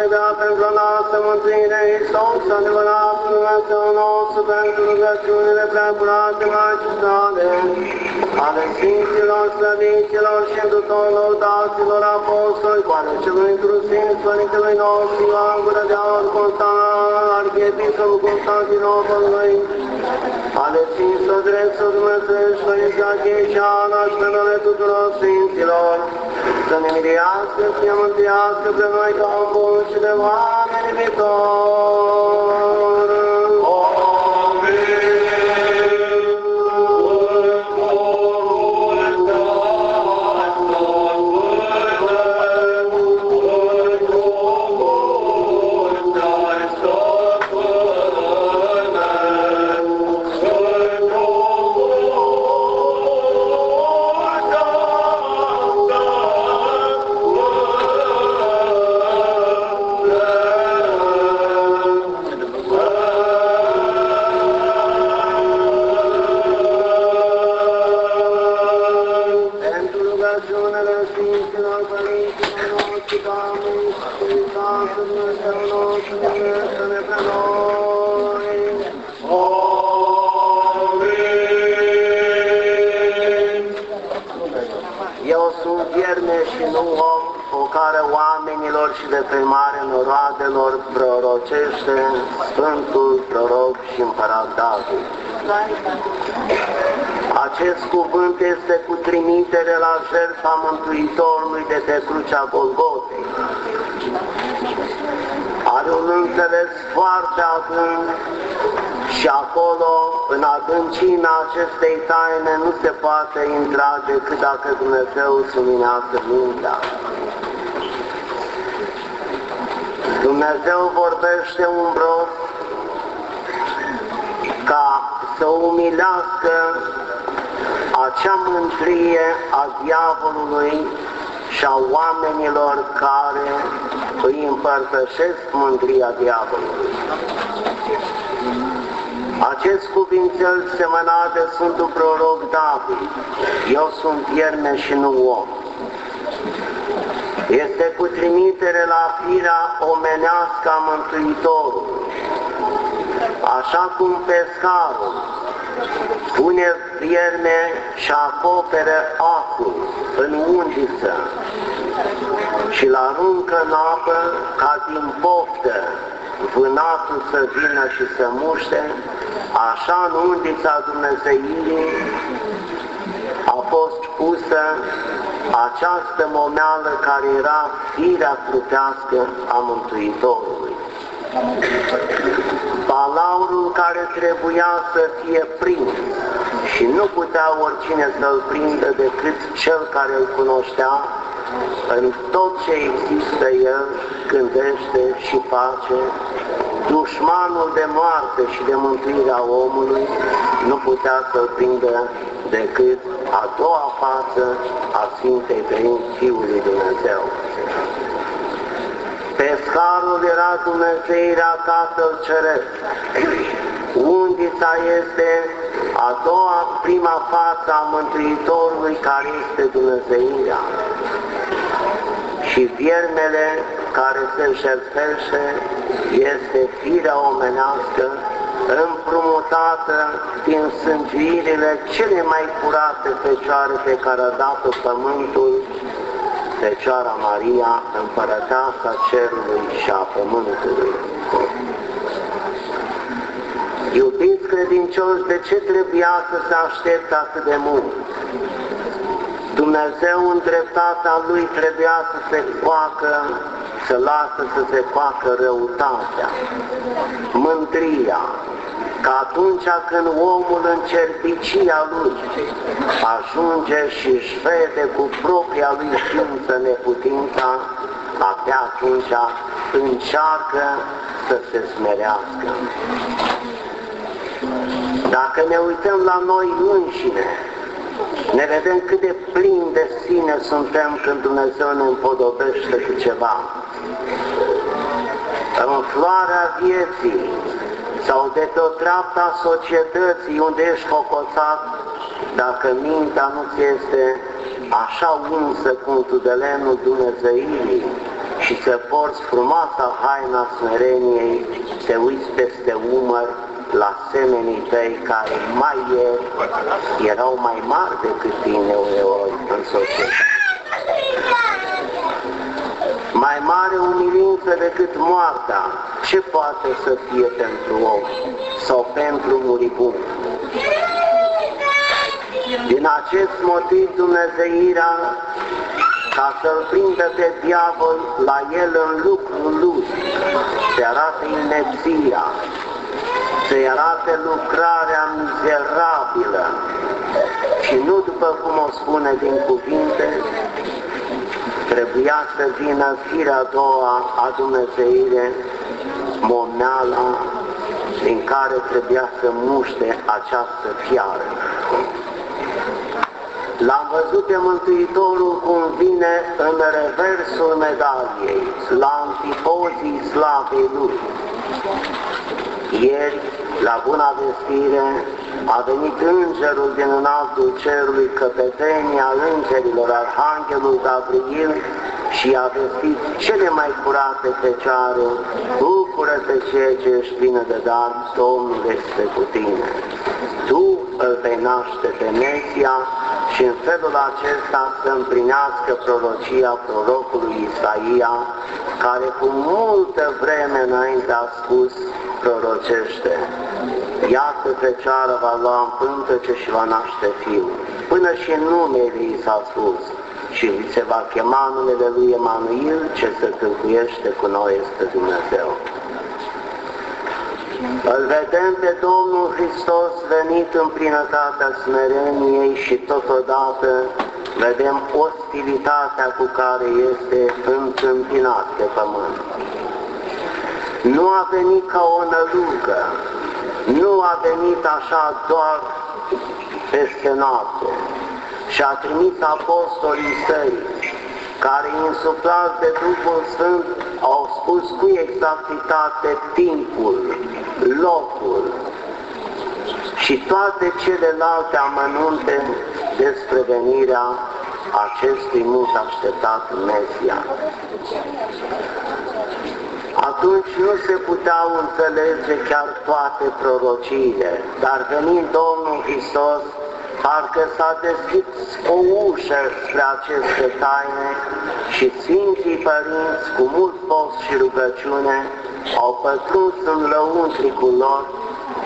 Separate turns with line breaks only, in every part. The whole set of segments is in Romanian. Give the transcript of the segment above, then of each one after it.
și dea pentru noastră mântuire, Iisus, adevărat Dumnezeu nostru, pentru rugăciunile prea curate, Maicii sale, ale Sfinților, Slăviților și tuturor daților apostoli, cu ale celui Cruțin, Părintelui nostru, Ioan Gură de Aur, Constant, Arhiepiscopul Constantinopolului, ale Sfinților Dreptul Dumnezeu, Părinții Arhieșana, și pe numele tuturor Sfinților, să ne miliască, să ne mântuiască pe noi ca un bun și de oameni viitor. Eu sunt vierme și nu om, o care oamenilor și de pe mare noroadelor prorocește Sfântul Proroc și Împărat David. Acest cuvânt este cu trimitere la jertfa Mântuitorului de pe crucea Golgotei. Are un înțeles foarte adânc și acolo, în adâncina acestei taine, nu se poate intra decât dacă Dumnezeu suminează mintea. Dumnezeu vorbește umbros ca să umilească acea mântrie a diavolului și a oamenilor care îi împărtășesc mândria diavolului. Acest cuvințel semăna de Sfântul Proroc David, eu sunt vierme și nu om. Este cu trimitere la firea omenească a Mântuitorului. Așa cum pescarul pune vierme și acoperă acul în undiță și îl aruncă în apă ca din poftă vânatul să vină și să muște, așa în undița Dumnezeirii a fost pusă această momeală care era firea trupească a Mântuitorului. Balaurul care trebuia să fie prins și nu putea oricine să-l prindă decât cel care îl cunoștea, în tot ce există el gândește și face, dușmanul de moarte și de mântuirea omului nu putea să-l prindă decât a doua față a Sfintei Părinți Fiului Dumnezeu. Pescarul era Dumnezeirea Tatăl Ceresc. Undița este a doua, prima față a Mântuitorului care este Dumnezeirea. Și viermele care se șerpește este firea omenească împrumutată din sângirile cele mai curate fecioare pe care a dat-o pământul Fecioara Maria, împărăteasa cerului și a pământului. Iubiți credincioși, de ce trebuia să se aștepte atât de mult? Dumnezeu în dreptatea Lui trebuia să se facă, să lasă să se facă răutatea, mândria, că atunci când omul în cerbicia lui ajunge și își vede cu propria lui ființă neputința, abia atunci încearcă să se smerească. Dacă ne uităm la noi înșine, ne vedem cât de plin de sine suntem când Dumnezeu ne împodobește cu ceva. În floarea vieții sau de pe o treaptă a societății unde ești focoțat, dacă mintea nu ți este așa unsă cu tudelenul Dumnezeirii, și să porți frumoasa haina smereniei, te uiți peste umăr la semenii tăi care mai ieri erau mai mari decât tine uneori în societate. Mai mare umilință decât moartea, ce poate să fie pentru om sau pentru muribund? Din acest motiv Dumnezeirea, ca să-l prindă pe diavol la el în lucrul lui, se arată inepția, se arate lucrarea mizerabilă și nu după cum o spune din cuvinte, trebuia să vină firea a doua a Dumnezeire, momeala, din care trebuia să muște această fiară. L-am văzut pe Mântuitorul cum vine în reversul medaliei, la antipozii slavei Lui. Ieri, la buna vestire, a venit îngerul din înaltul cerului, căpetenia îngerilor, arhanghelul Gabriel, și a vestit cele mai curate fecioare, bucură-te ceea ce ești plină de dar, Domnul este cu tine. Tu îl vei naște pe Mesia și în felul acesta să împlinească prorocia prorocului Isaia, care cu multă vreme înainte a spus prorocește. Iată Fecioară va lua în pântăce și va naște fiul. Până și în numele i s-a spus și se va chema numele lui Emanuel, ce se tâlcuiește cu noi este Dumnezeu. Îl vedem pe Domnul Hristos venit în plinătatea smereniei și totodată vedem ostilitatea cu care este întâmpinat pe pământ. Nu a venit ca o nălucă, nu a venit așa doar peste noapte și a trimis apostolii săi, care insuflați de Duhul Sfânt au spus cu exactitate timpul, locul și toate celelalte amănunte despre venirea acestui mult așteptat Mesia. Atunci nu se puteau înțelege chiar toate prorociile, dar venind Domnul Hristos, parcă s-a deschis o ușă spre aceste taine și Sfinții Părinți, cu mult post și rugăciune, au pătruns în lăuntricul lor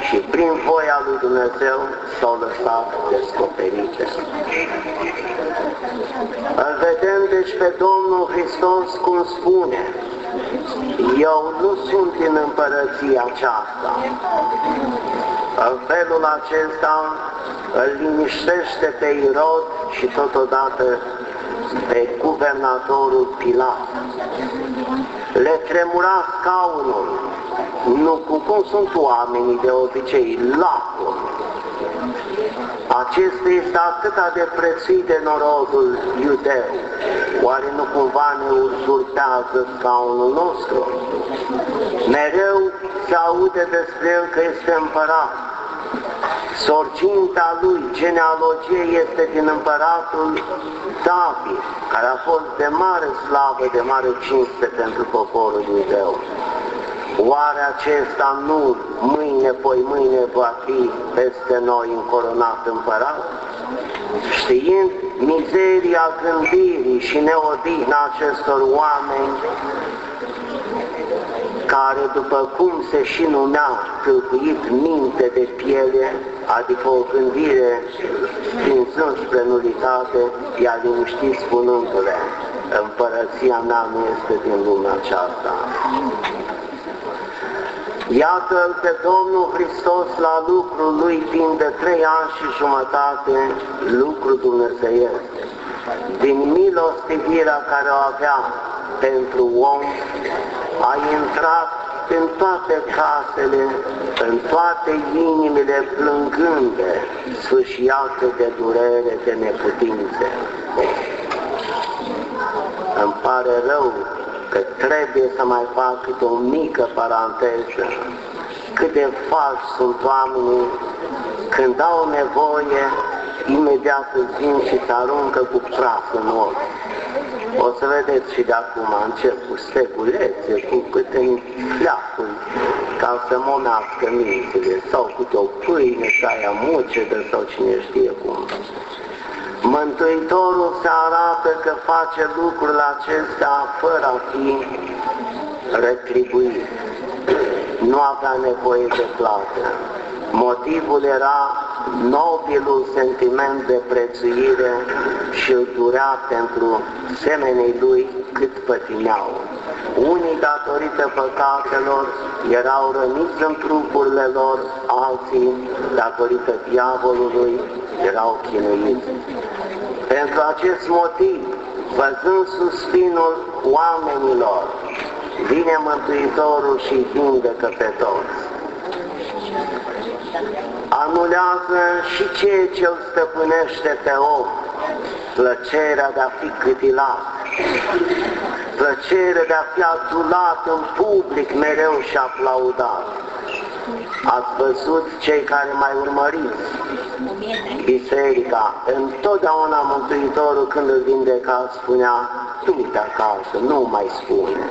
și prin voia lui Dumnezeu s-au lăsat descoperite. Îl vedem deci pe Domnul Hristos cum spune, eu nu sunt în împărăția aceasta. În felul acesta îl liniștește pe Irod și totodată pe guvernatorul Pilat. Le tremura scaunul, nu cum, cum sunt oamenii de obicei, lacul. Acesta este atât de prețuit de norodul iudeu. Oare nu cumva ne uzurpează scaunul nostru? Mereu se aude despre el că este împărat. Sorcinta lui, genealogie este din împăratul David, care a fost de mare slavă, de mare cinste pentru poporul iudeu. Oare acesta nu mâine, poi mâine va fi peste noi încoronat împărat? Știind mizeria gândirii și neodihna acestor oameni, care după cum se și numea tâlcuit minte de piele, adică o gândire sfințând spre nulitate, i-a liniștit spunându-le, împărăția mea nu este din lumea aceasta. Iată-L pe Domnul Hristos la lucrul Lui timp de trei ani și jumătate, lucru dumnezeiesc. Din milostivirea care o avea pentru om, a intrat în toate casele, în toate inimile plângânde, sfâșiate de durere, de neputințe. Îmi pare rău că trebuie să mai fac câte o mică paranteză. Cât de falși sunt oamenii când au nevoie, imediat îți vin și se aruncă cu praf în ochi. O să vedeți vedeți și de acum încep cu stegulețe, cu câte fleacuri, ca să momească mințile, sau cu o pâine, să aia mucedă, sau cine știe cum. Mântuitorul se arată că face lucrurile acestea fără a fi retribuit. Nu avea nevoie de plată. Motivul era nobilul sentiment de prețuire și îl durea pentru semenii lui cât pătineau. Unii, datorită păcatelor, erau răniți în trupurile lor, alții, datorită diavolului, erau chinuiți. Pentru acest motiv, văzând suspinul oamenilor, vine Mântuitorul și vindecă pe toți. Anulează și ceea ce îl stăpânește pe om, plăcerea de a fi câtilat, plăcerea de a fi adulat în public mereu și aplaudat. Ați văzut cei care mai urmăriți biserica, întotdeauna Mântuitorul când îl vindeca spunea, du-te acasă, nu mai spune.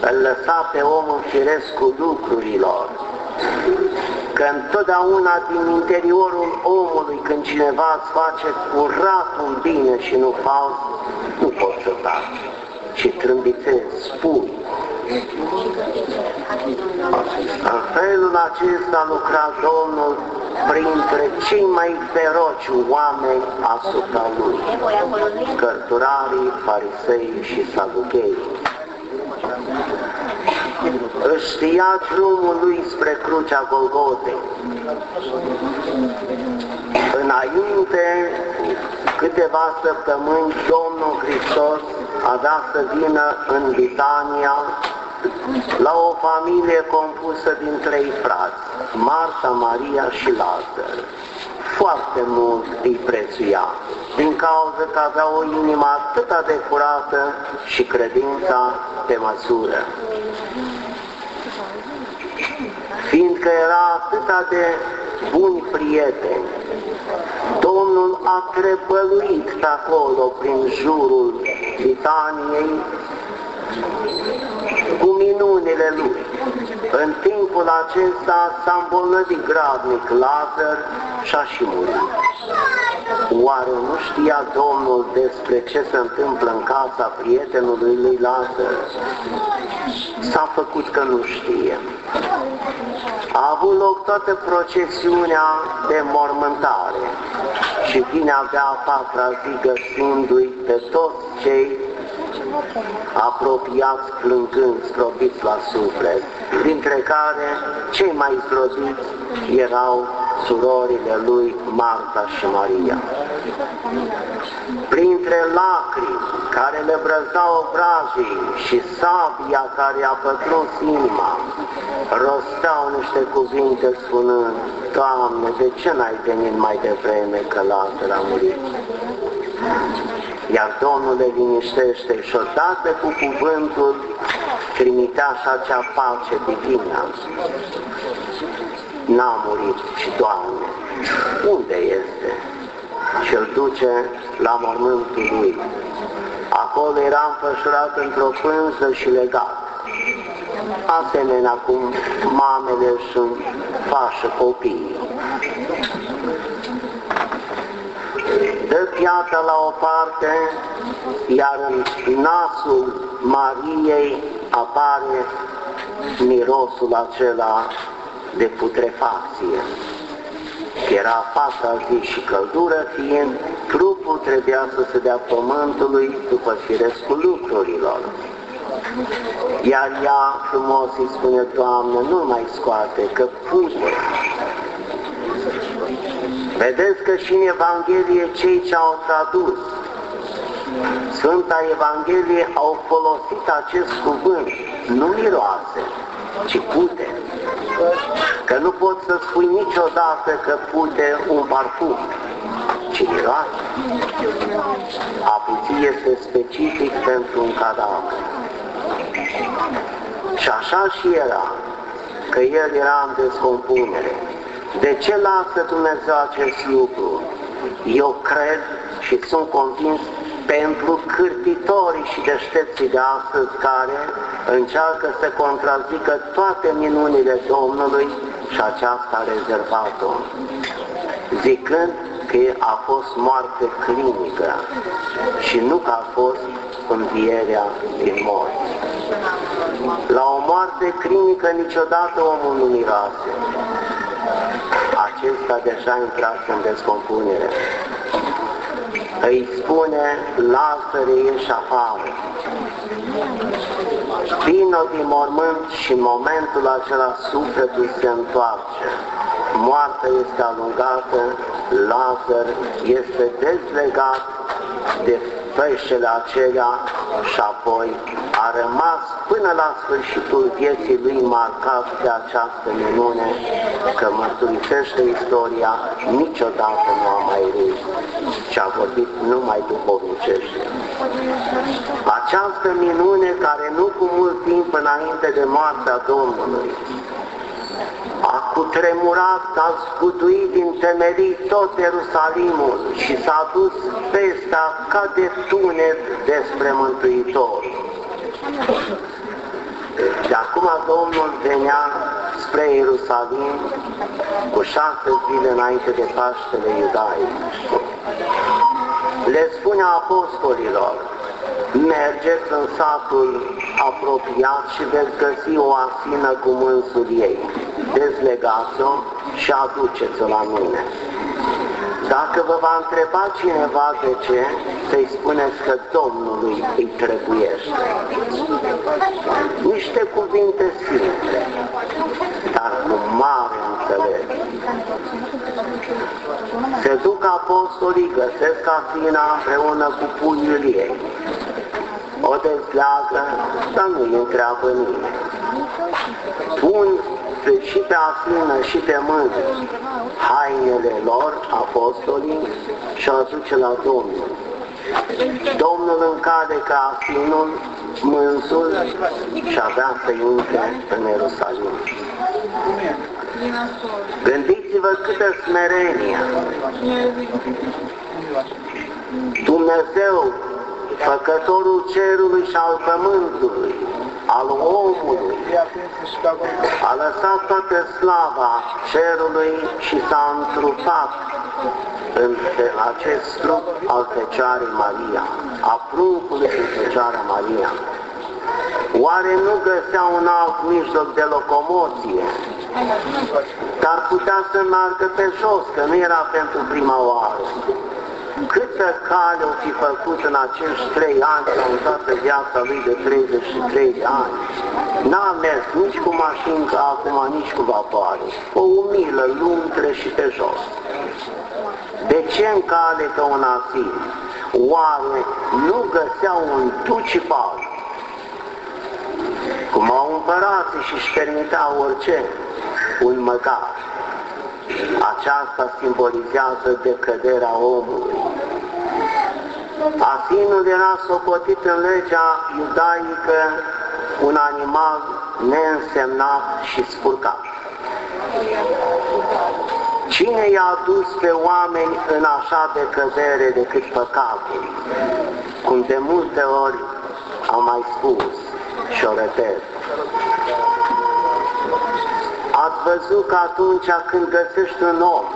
Îl lăsa pe omul firescul lucrurilor, că întotdeauna din interiorul omului, când cineva îți face curat un bine și nu fals, nu poți să taci, și trâmbițezi, spui. În felul acesta lucra Domnul printre cei mai feroci oameni asupra lui, cărturarii, farisei și saduchei își știa drumul lui spre crucea Golgotei. Înainte, câteva săptămâni, Domnul Hristos avea să vină în Bitania la o familie compusă din trei frați, Marta, Maria și Lazar. Foarte mult îi prețuia, din cauza că avea o inimă atât de curată și credința pe măsură fiindcă era atât de buni prieteni. Domnul a trepăluit pe acolo, prin jurul Litaniei, cu minunile lui. În timpul acesta s-a îmbolnăvit gradnic Lazar și a și murit. Oare nu știa Domnul despre ce se întâmplă în casa prietenului lui Lazar? S-a făcut că nu știe. A avut loc toată procesiunea de mormântare și vine avea a patra zi găsindu-i pe toți cei apropiați plângând, zdrobiți la suflet, dintre care cei mai zdrobiți erau surorile lui Marta și Maria. Printre lacrimi care le brăzau obrajii și sabia care a pătruns inima, rosteau niște cuvinte spunând, Doamne, de ce n-ai venit mai devreme că Lazar a murit? Iar Domnul le liniștește și odată cu cuvântul trimitea și acea pace divină. N-a murit și Doamne, unde este? Și îl duce la mormântul lui. Acolo era înfășurat într-o pânză și legat. Asemenea cum mamele își fașă copiii dă piatra la o parte, iar în nasul Mariei apare mirosul acela de putrefacție. Era patra zi și căldură fiind, trupul trebuia să se dea pământului după firescul lucrurilor. Iar ea frumos îi spune, Doamne, nu mai scoate, că pute. Vedeți că și în Evanghelie cei ce au tradus Sfânta Evanghelie au folosit acest cuvânt, nu miroase, ci pute. Că nu poți să spui niciodată că pute un parfum, ci miroase. Apuție este specific pentru un cadavru. Și așa și era, că el era în descompunere. De ce lasă Dumnezeu acest lucru? Eu cred și sunt convins pentru cârtitorii și deștepții de astăzi care încearcă să contrazică toate minunile Domnului și aceasta a rezervat-o, zicând că a fost moarte clinică și nu că a fost învierea din morți. La o moarte clinică niciodată omul nu mirase. Acesta deja intrat în descompunere. Îi spune, lasă-le ieși șafară. Vino din mormânt și în momentul acela sufletul se întoarce. Moartea este alungată, Lazar este dezlegat de peștele acelea și apoi a rămas până la sfârșitul vieții lui marcat de această minune că mărturisește istoria, niciodată nu a mai râs, ci a vorbit numai duhovnicește. Această minune care nu cu mult timp înainte de moartea Domnului a cutremurat, a scutuit din temelii tot Ierusalimul și s-a dus pesta ca de tunet despre Mântuitor. Și acum Domnul venea spre Ierusalim cu șase zile înainte de Paștele Iudai. Le spune apostolilor, mergeți în satul apropiat și veți găsi o asină cu mânsul ei. Dezlegați-o și aduceți-o la mine. Dacă vă va întreba cineva de ce, să-i spuneți că Domnului îi trebuiește. Niște cuvinte simple, dar cu mare înțelegere. Se duc apostolii, găsesc Asina împreună cu puiul ei. O dezleagă, dar nu-i întreabă nimeni. Pun și pe asină și pe mână hainele lor, apostolii, și o aduce la Domnul. Domnul încade ca asinul, mânsul și avea să intre în Ierusalim. Gândiți-vă câtă smerenie Dumnezeu, Făcătorul cerului și al pământului, al omului, a lăsat toată slava cerului și s-a întrupat în acest trup al Fecioarei Maria, a pruncului din Fecioara Maria. Oare nu găsea un alt mijloc de locomoție? Dar putea să meargă pe jos, că nu era pentru prima oară. Câtă cale o fi făcut în acești trei ani sau în toată viața lui de 33 de ani. N-a mers nici cu mașină acum, nici cu vapoare. O umilă, luntre și pe jos. De ce în cale că un asil? Oare nu găseau un ducipal? Cum au împărații și își permitea orice, un măgar. Aceasta simbolizează decăderea omului. Asinul era socotit în legea iudaică un animal neînsemnat și spurcat. Cine i-a dus pe oameni în așa decădere decât păcatul? Cum de multe ori am mai spus și o repet. Ați văzut că atunci când găsești un om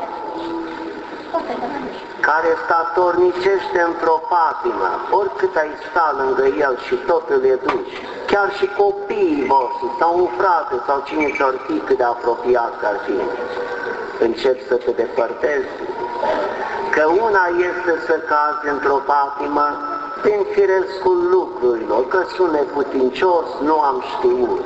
care statornicește într-o patimă, oricât ai sta lângă el și tot îl educi, chiar și copiii voștri, sau un frate, sau cine și-or fi cât de apropiat ar fi, începi să te depărtezi, că una este să cazi într-o patimă din firescul lucrurilor, că sunt neputincios, nu am știut,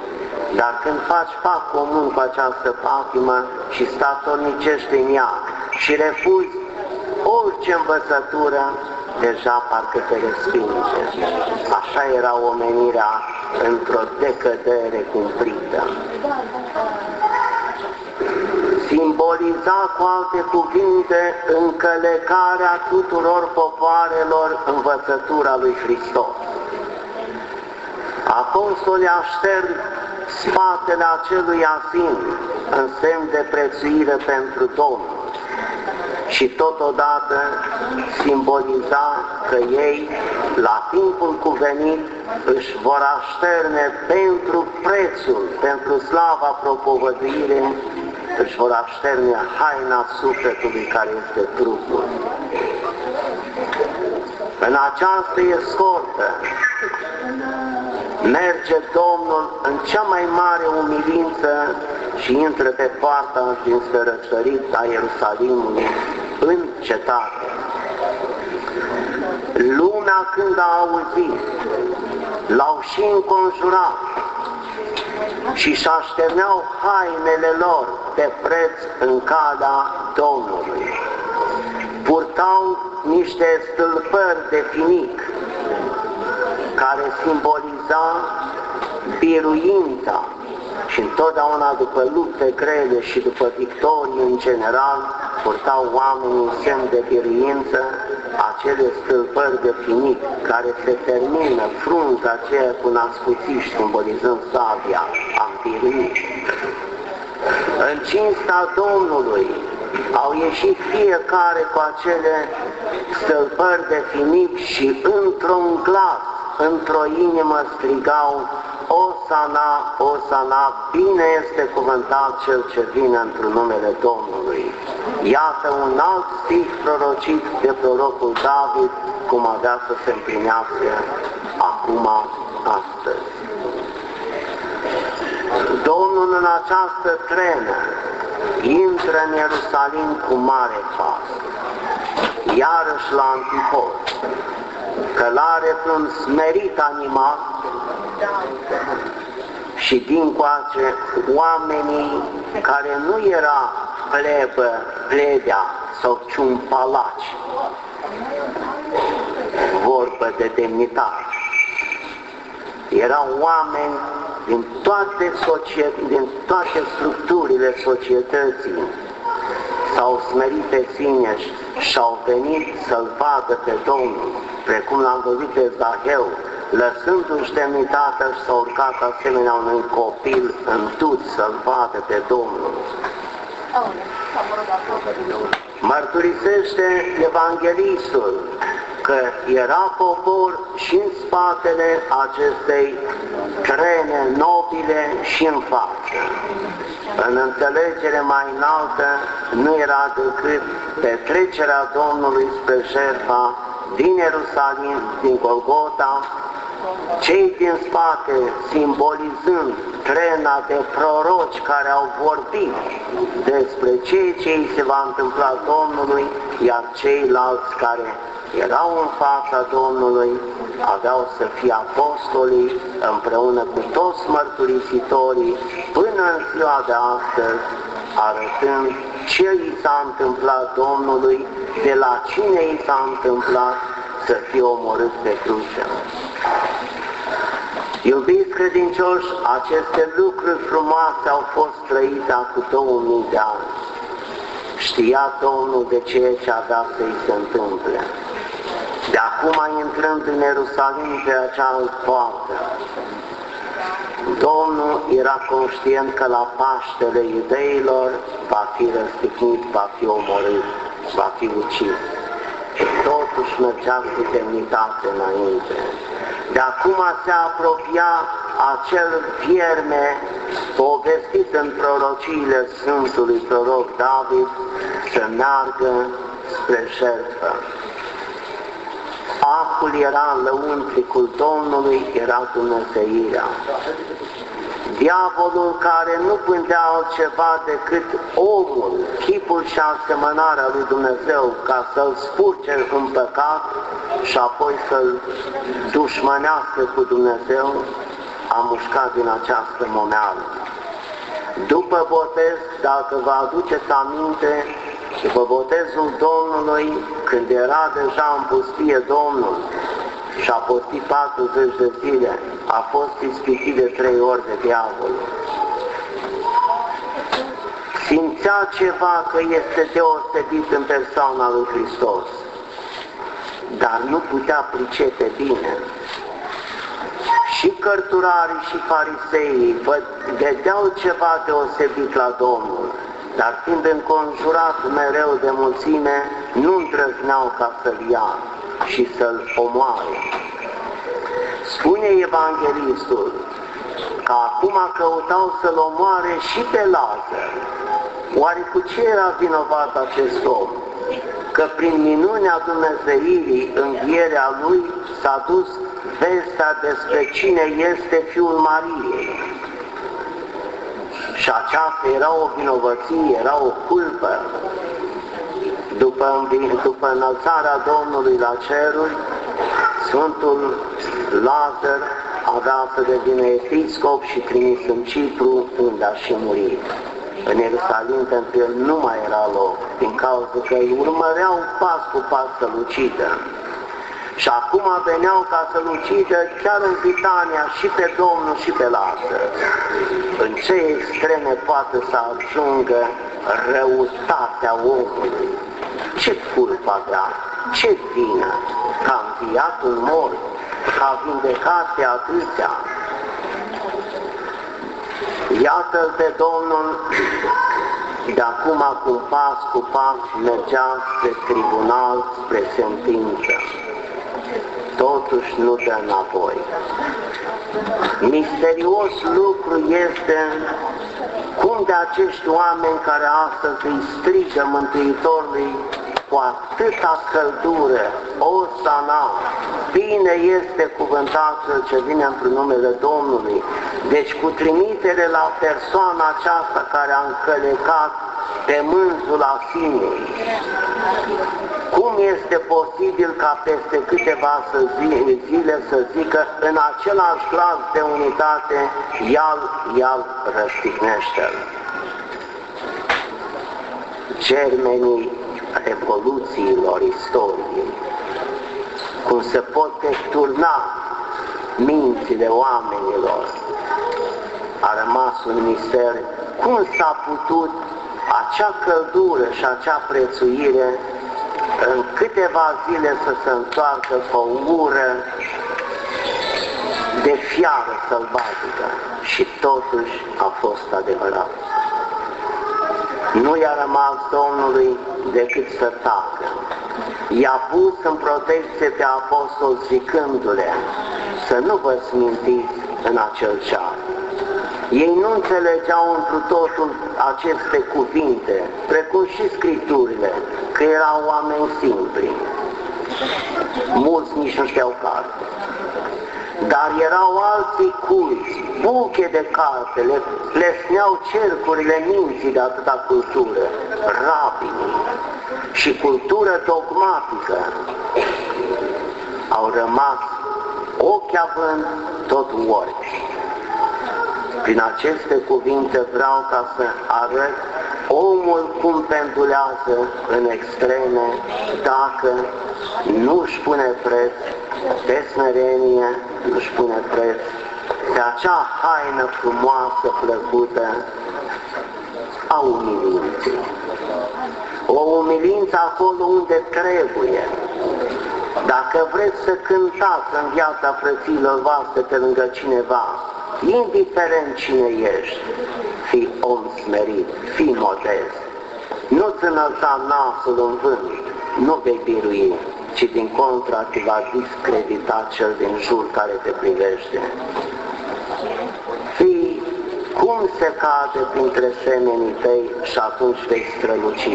dar când faci fac comun cu această patimă și statornicești în ea și refuzi orice învățătură, deja parcă te respinge. Așa era omenirea într-o decădere cumplită. Simboliza cu alte cuvinte încălecarea tuturor popoarelor învățătura lui Hristos. Apostolii aștern spatele acelui asin în semn de prețuire pentru Domnul și totodată simboliza că ei, la timpul cuvenit, își vor așterne pentru prețul, pentru slava propovăduire, își vor așterne haina sufletului care este trupul. În această escortă merge Domnul în cea mai mare umilință și intră pe poarta din sfărățărit a Ierusalimului în cetate. Lumea când a auzit, l-au și înconjurat și și așterneau hainele lor de preț în calea Domnului. Purtau niște stâlpări de finic care simboliza biruința și întotdeauna după lupte grele și după victorii în general, purtau oamenii în semn de biruință acele stâlpări de finic care se termină frunza aceea cu nascuțiși simbolizând sabia, am biruit. În cinsta Domnului au ieșit fiecare cu acele stâlpări de finic și într-un glas, într-o inimă strigau Osana, Osana, bine este cuvântat cel ce vine într numele Domnului. Iată un alt stih prorocit de prorocul David, cum avea să se împlinească acum, astăzi. Domnul în această trenă intră în Ierusalim cu mare pas, iarăși la antipod, călare un smerit animat și din coace oamenii care nu era plebă, plebea sau ciumpalaci, vorbă de demnitate. Erau oameni din toate, din toate structurile societății s-au smerit pe sine și au venit să-L vadă pe Domnul, precum l-am văzut pe Zaheu, lăsându-și demnitatea și s-a urcat asemenea unui copil întut să-L vadă pe Domnul. Mărturisește Evanghelistul că era popor și în spatele acestei trene nobile și în față. În înțelegere mai înaltă nu era decât petrecerea Domnului spre jertfa din Ierusalim, din Golgota, cei din spate simbolizând trena de proroci care au vorbit despre ceea ce îi se va întâmpla Domnului, iar ceilalți care erau în fața Domnului, aveau să fie apostolii împreună cu toți mărturisitorii până în ziua de astăzi, arătând ce i s-a întâmplat Domnului, de la cine i s-a întâmplat să fie omorât pe cruce. Iubiți credincioși, aceste lucruri frumoase au fost trăite cu 2000 de ani. Știa Domnul de ceea ce avea să-i se întâmple. De acum, intrând în Ierusalim pe acea poartă, Domnul era conștient că la Paștele iudeilor va fi răstignit, va fi omorât, va fi ucis. Și totuși mergea cu demnitate înainte. De acum se apropia acel vierme povestit în prorociile Sfântului proroc David să meargă spre șerfă. Acul era în lăuntricul Domnului, era Dumnezeirea. Diavolul care nu pândea altceva decât omul, chipul și asemănarea lui Dumnezeu, ca să-l spurce în păcat și apoi să-l dușmănească cu Dumnezeu, a mușcat din această momeală. După botez, dacă vă aduceți aminte, după botezul Domnului, când era deja în pustie Domnul și a postit 40 de zile, a fost ispitit de trei ori de diavol. Simțea ceva că este deosebit în persoana lui Hristos, dar nu putea pricepe bine. Și cărturarii și fariseii vedeau ceva deosebit la Domnul, dar fiind înconjurat mereu de mulțime, nu îndrăzneau ca să-l ia și să-l omoare. Spune Evanghelistul că acum căutau să-l omoare și pe Lazar. Oare cu ce era vinovat acest om? Că prin minunea Dumnezeirii, învierea lui, s-a dus vestea despre cine este Fiul Mariei. Și aceasta era o vinovăție, era o culpă. După, după înălțarea Domnului la ceruri, Sfântul Lazar avea să devină episcop și trimis în Cipru, unde a și murit. În Ierusalim pentru el nu mai era loc, din cauza că îi urmăreau pas cu pas să lucidă. Și acum veneau ca să-l ucidă chiar în Britania și pe Domnul și pe Lazar. În ce extreme poate să ajungă răutatea omului? Ce culpa avea? Ce vină? Că a înviat un mort, că a vindecat pe atâția. Iată-l pe Domnul de acum cu pas cu pas mergea spre tribunal, spre sentință totuși nu dă înapoi. Misterios lucru este cum de acești oameni care astăzi îi strigă Mântuitorului cu atâta căldură, o sana, bine este cuvântat ce vine într numele Domnului. Deci cu trimitere la persoana aceasta care a încălecat pe mânzul asinului. Cum este posibil ca peste câteva zile să zică în același glas de unitate, ial, ial, răstignește-l. Germenii evoluțiilor istoriei, cum se pot turna mințile oamenilor, a rămas un mister. Cum s-a putut acea căldură și acea prețuire în câteva zile să se întoarcă cu o ură de fiară sălbatică și totuși a fost adevărat. Nu i-a rămas Domnului decât să tacă. I-a pus în protecție pe apostol zicându-le să nu vă smintiți în acel ceas ei nu înțelegeau întru totul aceste cuvinte, precum și Scripturile, că erau oameni simpli. Mulți nici nu știau carte. Dar erau alții culți, buche de carte, le plesneau cercurile minții de atâta cultură, rabinii și cultură dogmatică. Au rămas ochi având tot orbi. Prin aceste cuvinte vreau ca să arăt omul cum pendulează în extreme dacă nu își pune preț de smerenie, nu își pune preț de acea haină frumoasă, plăcută a umilinței. O umilință acolo unde trebuie. Dacă vreți să cântați în viața frăților voastre pe lângă cineva, indiferent cine ești, fii om smerit, fii modest. Nu-ți înălța nasul în vânt, nu vei birui, ci din contra te va discredita cel din jur care te privește. Fii cum se cade printre semenii tăi și atunci vei străluci.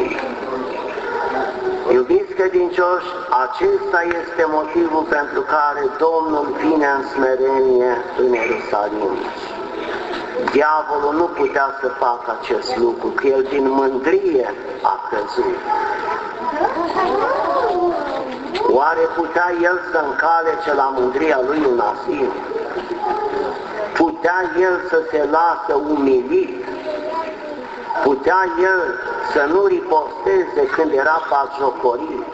Iubiți credincioși, acesta este motivul pentru care Domnul vine în smerenie în Ierusalim. Diavolul nu putea să facă acest lucru, că el din mândrie a căzut. Oare putea el să încalece la mândria lui un asim? Putea el să se lasă umilit? Putea el să nu riposteze când era batjocorit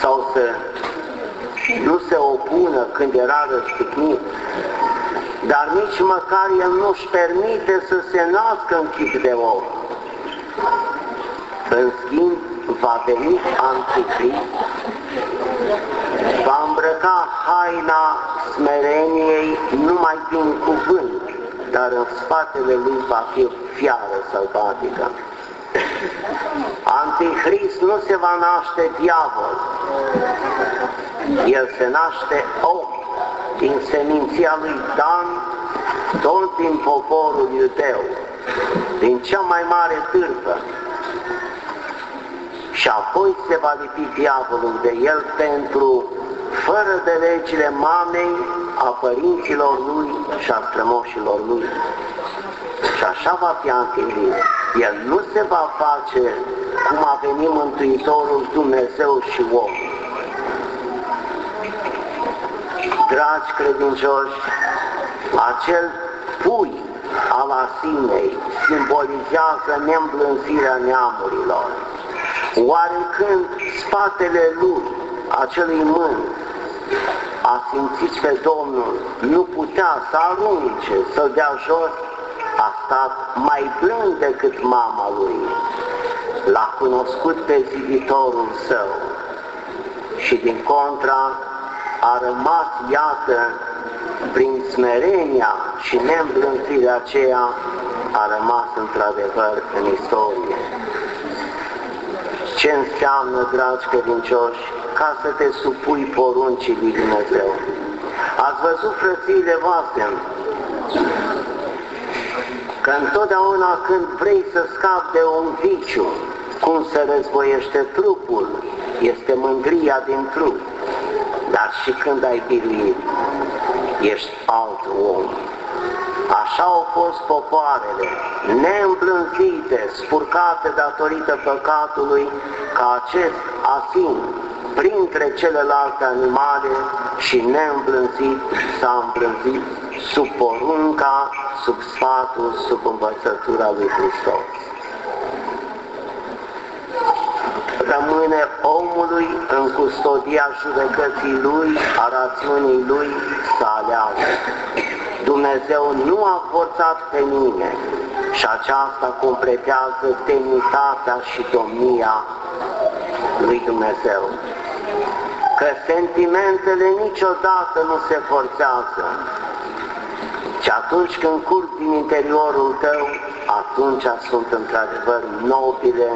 sau să nu se opună când era răstignit, dar nici măcar el nu-și permite să se nască în chip de om. În schimb, va veni Anticrist, va îmbrăca haina smereniei numai din cuvânt, dar în spatele lui va fi fiară sălbatică. Antichrist nu se va naște diavol, el se naște om din seminția lui Dan, tot din poporul iudeu, din cea mai mare târpă. Și apoi se va lipi diavolul de el pentru, fără de legile mamei, a părinților lui și a strămoșilor lui. Și așa va fi antichrist. El nu se va face cum a venit Mântuitorul Dumnezeu și om. Dragi credincioși, acel pui al asinei simbolizează neîmblânzirea neamurilor. Oare când spatele lui, acelui mânt, a simțit pe Domnul, nu putea să arunce, să dea jos, a stat mai blând decât mama lui. L-a cunoscut pe ziditorul său și din contra a rămas, iată, prin smerenia și neîmblânzirea aceea, a rămas într-adevăr în istorie. Ce înseamnă, dragi credincioși, ca să te supui poruncii lui Dumnezeu? Ați văzut frățiile voastre că întotdeauna când vrei să scapi de un viciu, cum se războiește trupul, este mândria din trup. Dar și când ai biruit, ești alt om. Așa au fost popoarele, neîmblânzite, spurcate datorită păcatului, ca acest asin, printre celelalte animale și neîmblânzit s-a îmblânzit sub porunca, sub sfatul, sub învățătura lui Hristos. Rămâne omului în custodia judecății lui, a rațiunii lui, să aleagă. Dumnezeu nu a forțat pe nimeni și aceasta completează demnitatea și domnia lui Dumnezeu. Că sentimentele niciodată nu se forțează, ci atunci când curg din interiorul tău, atunci sunt într-adevăr nobile,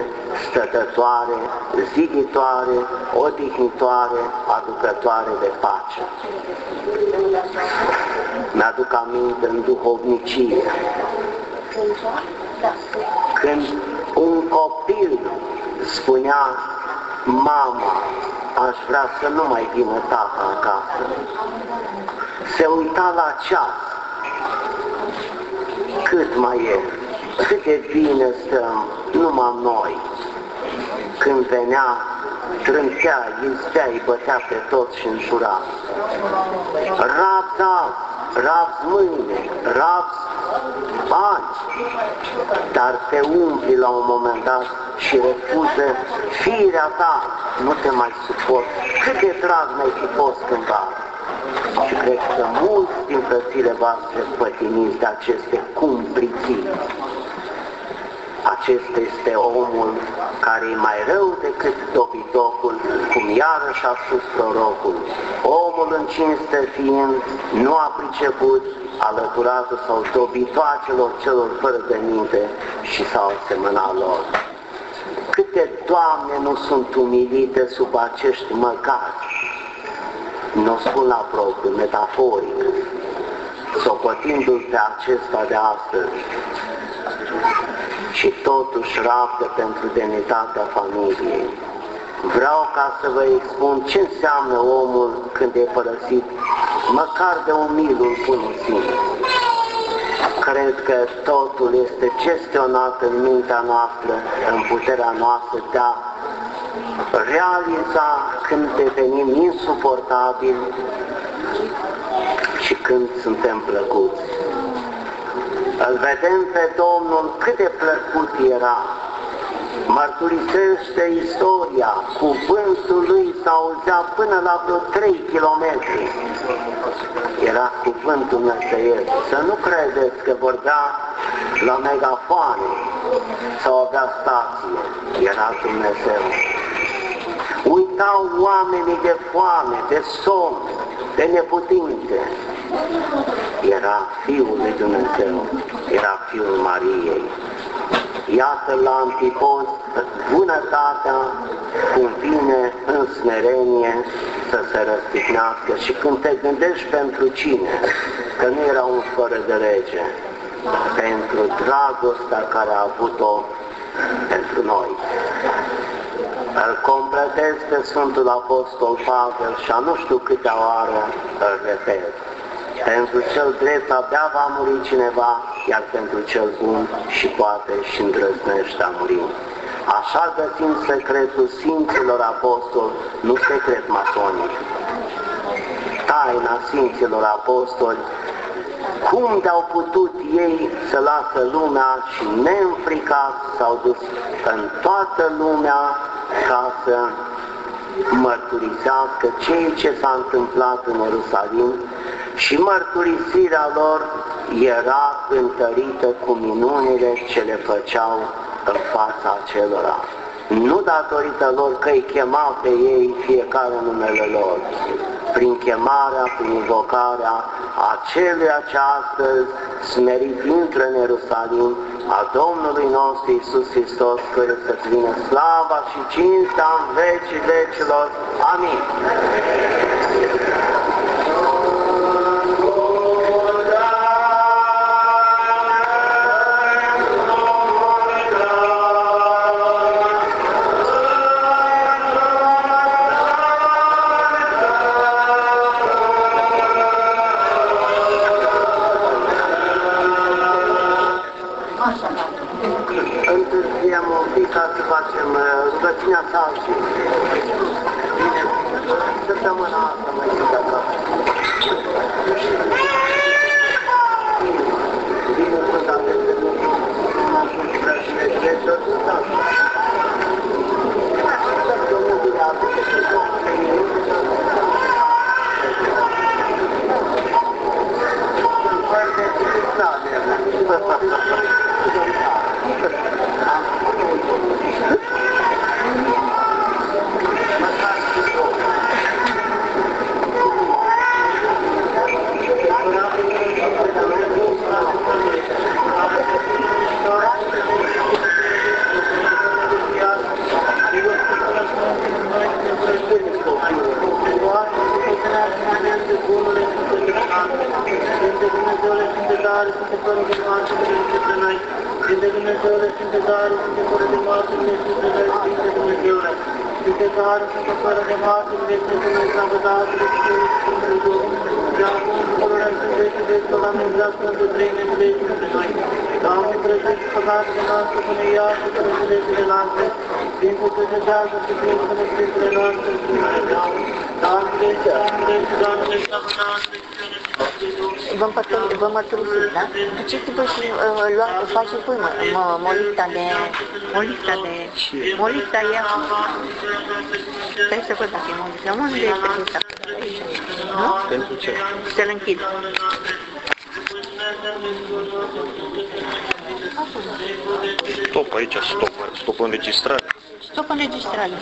stătătoare, ziditoare, odihnitoare, aducătoare de pace. Mi-aduc aminte în duhovnicie, când un copil spunea, mama, aș vrea să nu mai vină tata acasă. Se uita la ceas. Cât mai e? Cât de bine stăm numai noi. Când venea, trântea, izbea, îi bătea pe toți și înjura. Rabzi azi, rabzi mâine, rabzi bani, dar te umpli la un moment dat și refuză firea ta, nu te mai suport. Cât de drag mai fi fost cândva. Și cred că mulți din frățile voastre pătimiți de aceste cumpliții. Acesta este omul care e mai rău decât dobitocul, cum iarăși a spus prorocul. Omul în cinste fiind, nu a priceput, alăturată sau dobitoacelor celor fără de minte și s-au asemănat lor. Câte Doamne nu sunt umilite sub acești măcari, nu spun la propriu, metaforic, socotindu-l pe acesta de astăzi, și totuși raptă pentru demnitatea familiei. Vreau ca să vă expun ce înseamnă omul când e părăsit, măcar de un milul până simplu. Cred că totul este gestionat în mintea noastră, în puterea noastră de a realiza când devenim insuportabili și când suntem plăcuți. Îl vedem pe Domnul cât de plăcut era. Mărturisește istoria, cuvântul lui s-auzea până la vreo 3 kilometri. Era cuvântul Dumnezeiesc. Să nu credeți că vorbea la megafoane sau avea stație. Era Dumnezeu. Uitau oamenii de foame, de somn, de neputințe era Fiul lui Dumnezeu, era Fiul Mariei, iată la antipod bunătatea cum vine în smerenie să se răstignească. Și când te gândești pentru cine, că nu era un fără de lege, pentru dragostea care a avut-o pentru noi. Îl completez pe Sfântul Apostol Pavel și a nu știu câte oară îl repet. Pentru cel drept abia va muri cineva, iar pentru cel bun și poate și îndrăznește a muri. Așa găsim secretul Sfinților Apostoli, nu secret masonic. Taina Sfinților Apostoli, cum de-au putut ei să lasă lumea și neînfricat s-au dus în toată lumea ca să mărturisească ceea ce s-a întâmplat în Ierusalim și mărturisirea lor era întărită cu minunile ce le făceau în fața acelora. Nu datorită lor că îi chema pe ei fiecare numele lor, prin chemarea, prin invocarea aceluia ce astăzi smerit intră în Ierusalim, a Domnului nostru Isus Hristos, care să vină slava și cinsta în vecii vecilor. Amin. Întârziem un pic ca să facem uh, rugăciunea sa și bine, săptămâna asta mai sunt acasă. Bine sunt atât de
Sfinte Dumnezeule, Sfinte Tare, Sfinte fără de moarte, Sfinte Dumnezeule, Sfinte Dumnezeule, Sfinte Tare, Sfinte fără de moarte, Sfinte Dumnezeule, Slavă Tatălui și Sfântului Duh, de acum și pururea în veci de la Dumnezeu Sfântul Trăime în veci de noi. Doamne, prezești păcatele noastre, până iartă, până legile noastre, Sfântul Dumnezează și Sfântul Sfântele noastre, Sfântule Doamne, Doamne, Doamne, Doamne, Slavă Tatălui
Vă, împărtă- vă mărturisiți, da? Ce tipul și uh, lua, faci pui mă, mă, molista de... Molista de... Molista e... Stai să văd dacă e molista. Unde este molista? Aici. Nu?
Pentru ce?
Să-l închid.
говорить о стоп, стопленной дистрали.
Стопленной дистрали.